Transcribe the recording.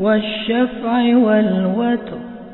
والشفع والوتر